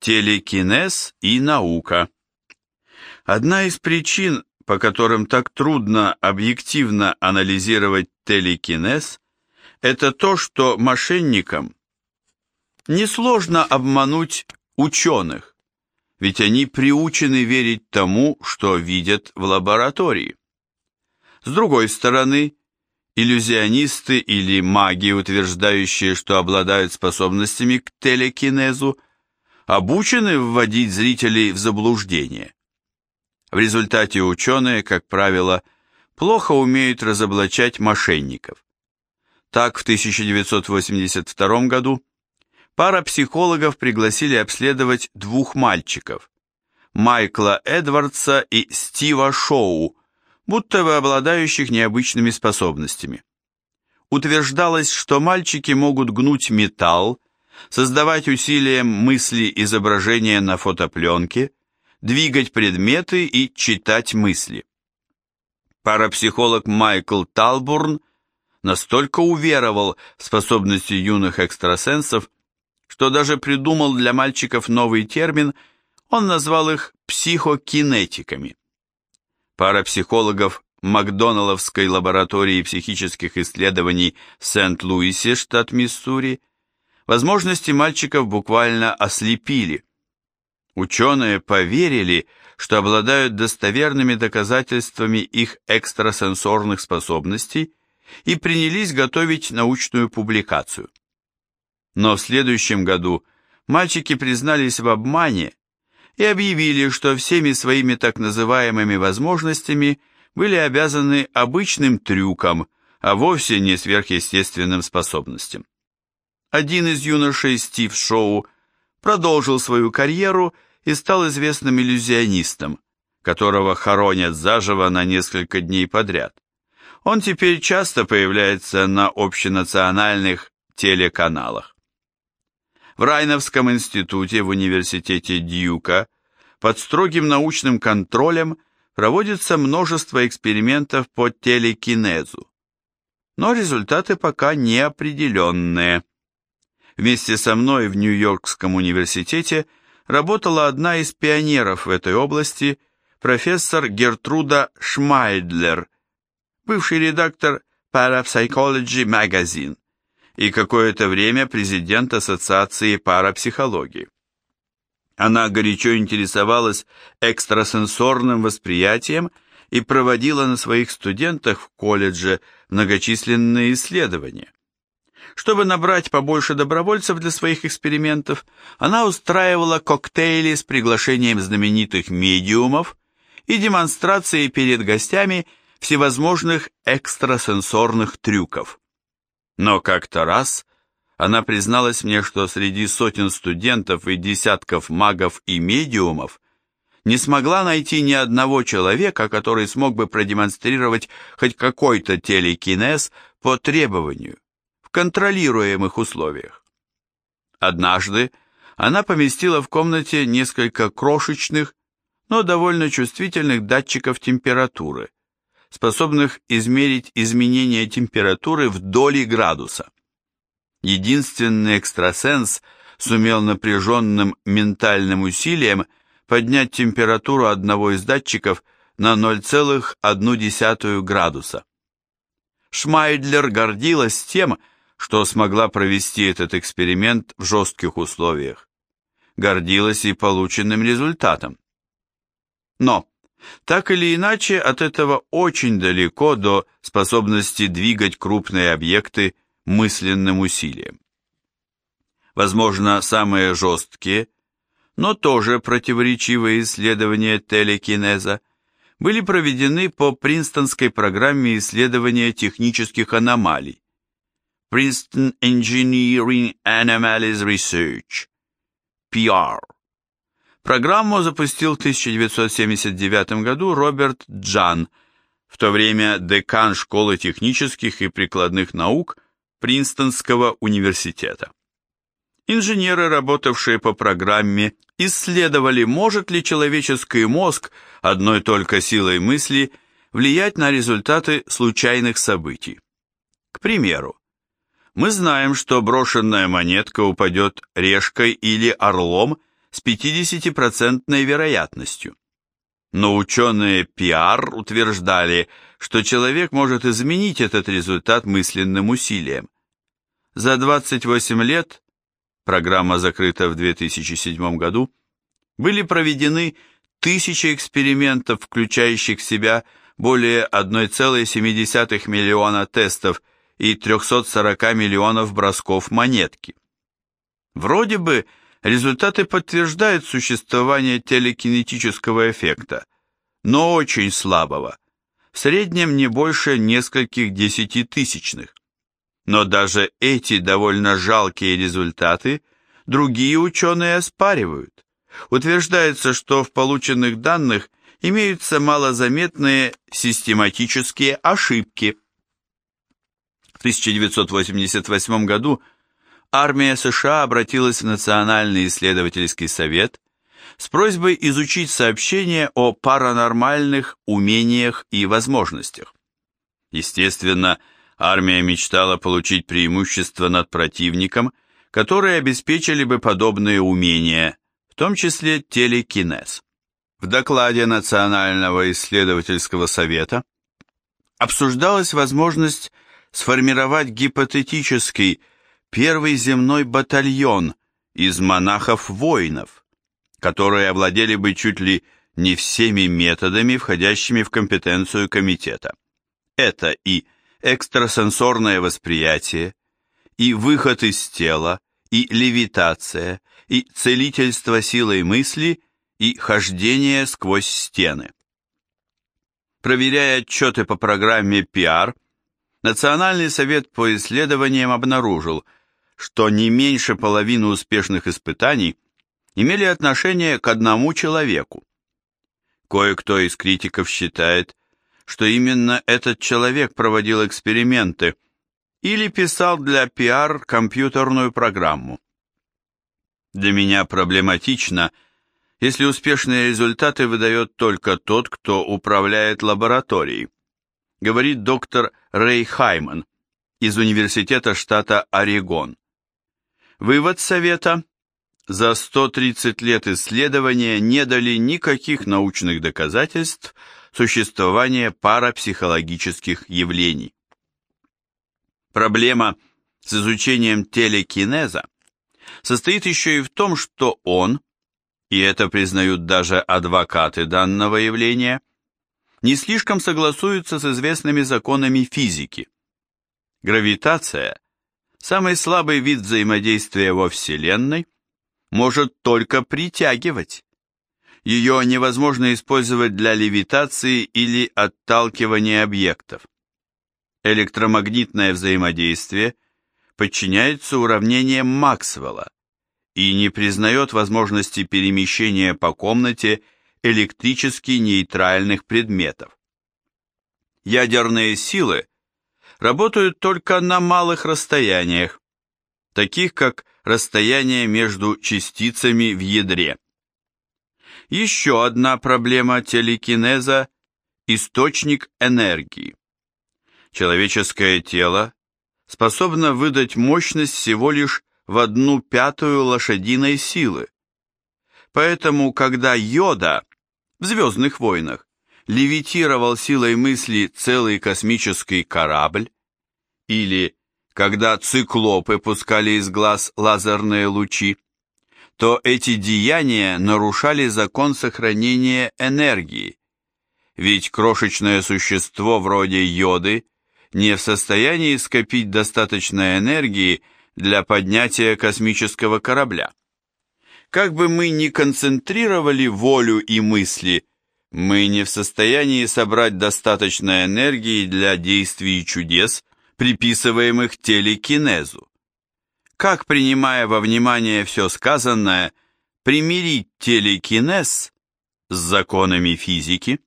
Телекинез и наука. Одна из причин, по которым так трудно объективно анализировать телекинез, это то, что мошенникам несложно обмануть ученых, ведь они приучены верить тому, что видят в лаборатории. С другой стороны, иллюзионисты или маги, утверждающие, что обладают способностями к телекинезу, обучены вводить зрителей в заблуждение. В результате ученые, как правило, плохо умеют разоблачать мошенников. Так, в 1982 году пара психологов пригласили обследовать двух мальчиков, Майкла Эдвардса и Стива Шоу, будто бы обладающих необычными способностями. Утверждалось, что мальчики могут гнуть металл, создавать усилием мысли изображения на фотопленке, двигать предметы и читать мысли. Парапсихолог Майкл Талбурн настолько уверовал в способности юных экстрасенсов, что даже придумал для мальчиков новый термин, он назвал их психокинетиками. Пара психологов Макдоналовской лаборатории психических исследований в Сент-Луисе, штат Миссури, возможности мальчиков буквально ослепили. Ученые поверили, что обладают достоверными доказательствами их экстрасенсорных способностей и принялись готовить научную публикацию. Но в следующем году мальчики признались в обмане и объявили, что всеми своими так называемыми возможностями были обязаны обычным трюкам, а вовсе не сверхъестественным способностям. Один из юношей Стив Шоу продолжил свою карьеру и стал известным иллюзионистом, которого хоронят заживо на несколько дней подряд. Он теперь часто появляется на общенациональных телеканалах. В Райновском институте в университете Дьюка под строгим научным контролем проводится множество экспериментов по телекинезу. Но результаты пока неопределенные. Вместе со мной в Нью-Йоркском университете работала одна из пионеров в этой области, профессор Гертруда Шмайдлер, бывший редактор Parapsychology Magazine и какое-то время президент Ассоциации парапсихологии. Она горячо интересовалась экстрасенсорным восприятием и проводила на своих студентах в колледже многочисленные исследования. Чтобы набрать побольше добровольцев для своих экспериментов, она устраивала коктейли с приглашением знаменитых медиумов и демонстрацией перед гостями всевозможных экстрасенсорных трюков. Но как-то раз она призналась мне, что среди сотен студентов и десятков магов и медиумов не смогла найти ни одного человека, который смог бы продемонстрировать хоть какой-то телекинез по требованию в контролируемых условиях. Однажды она поместила в комнате несколько крошечных, но довольно чувствительных датчиков температуры, способных измерить изменение температуры в доли градуса. Единственный экстрасенс сумел напряженным ментальным усилием поднять температуру одного из датчиков на 0,1 градуса. Шмайдлер гордилась тем, что смогла провести этот эксперимент в жестких условиях. Гордилась и полученным результатом. Но, так или иначе, от этого очень далеко до способности двигать крупные объекты мысленным усилием. Возможно, самые жесткие, но тоже противоречивые исследования телекинеза были проведены по Принстонской программе исследования технических аномалий, Princeton Engineering Anomalies Research, PR. Программу запустил в 1979 году Роберт Джан, в то время декан школы технических и прикладных наук Принстонского университета. Инженеры, работавшие по программе, исследовали, может ли человеческий мозг одной только силой мысли влиять на результаты случайных событий. К примеру, мы знаем, что брошенная монетка упадет решкой или орлом с 50% вероятностью. Но ученые PR утверждали, что человек может изменить этот результат мысленным усилием. За 28 лет, программа закрыта в 2007 году, были проведены тысячи экспериментов, включающих в себя более 1,7 миллиона тестов и 340 миллионов бросков монетки. Вроде бы результаты подтверждают существование телекинетического эффекта, но очень слабого, в среднем не больше нескольких десятитысячных. Но даже эти довольно жалкие результаты другие ученые оспаривают. Утверждается, что в полученных данных имеются малозаметные систематические ошибки. В 1988 году армия США обратилась в Национальный исследовательский совет с просьбой изучить сообщения о паранормальных умениях и возможностях. Естественно, армия мечтала получить преимущество над противником, которые обеспечили бы подобные умения, в том числе телекинез. В докладе Национального исследовательского совета обсуждалась возможность сформировать гипотетический первый земной батальон из монахов-воинов, которые овладели бы чуть ли не всеми методами, входящими в компетенцию комитета. Это и экстрасенсорное восприятие, и выход из тела, и левитация, и целительство силой мысли, и хождение сквозь стены. Проверяя отчеты по программе PR, Национальный совет по исследованиям обнаружил, что не меньше половины успешных испытаний имели отношение к одному человеку. Кое-кто из критиков считает, что именно этот человек проводил эксперименты или писал для пиар компьютерную программу. Для меня проблематично, если успешные результаты выдает только тот, кто управляет лабораторией, говорит доктор Рэй Хайман из Университета штата Орегон. Вывод совета за 130 лет исследования не дали никаких научных доказательств существования парапсихологических явлений. Проблема с изучением телекинеза состоит еще и в том, что он, и это признают даже адвокаты данного явления, не слишком согласуется с известными законами физики. Гравитация, самый слабый вид взаимодействия во Вселенной, может только притягивать. Ее невозможно использовать для левитации или отталкивания объектов. Электромагнитное взаимодействие подчиняется уравнениям Максвелла и не признает возможности перемещения по комнате электрически нейтральных предметов. Ядерные силы работают только на малых расстояниях, таких как расстояние между частицами в ядре. Еще одна проблема телекинеза – источник энергии. Человеческое тело способно выдать мощность всего лишь в одну пятую лошадиной силы. Поэтому, когда Йода в «Звездных войнах» левитировал силой мысли целый космический корабль, или когда циклопы пускали из глаз лазерные лучи, то эти деяния нарушали закон сохранения энергии, ведь крошечное существо вроде йоды не в состоянии скопить достаточно энергии для поднятия космического корабля. Как бы мы ни концентрировали волю и мысли, мы не в состоянии собрать достаточно энергии для действий чудес, приписываемых телекинезу. Как, принимая во внимание все сказанное, примирить телекинез с законами физики?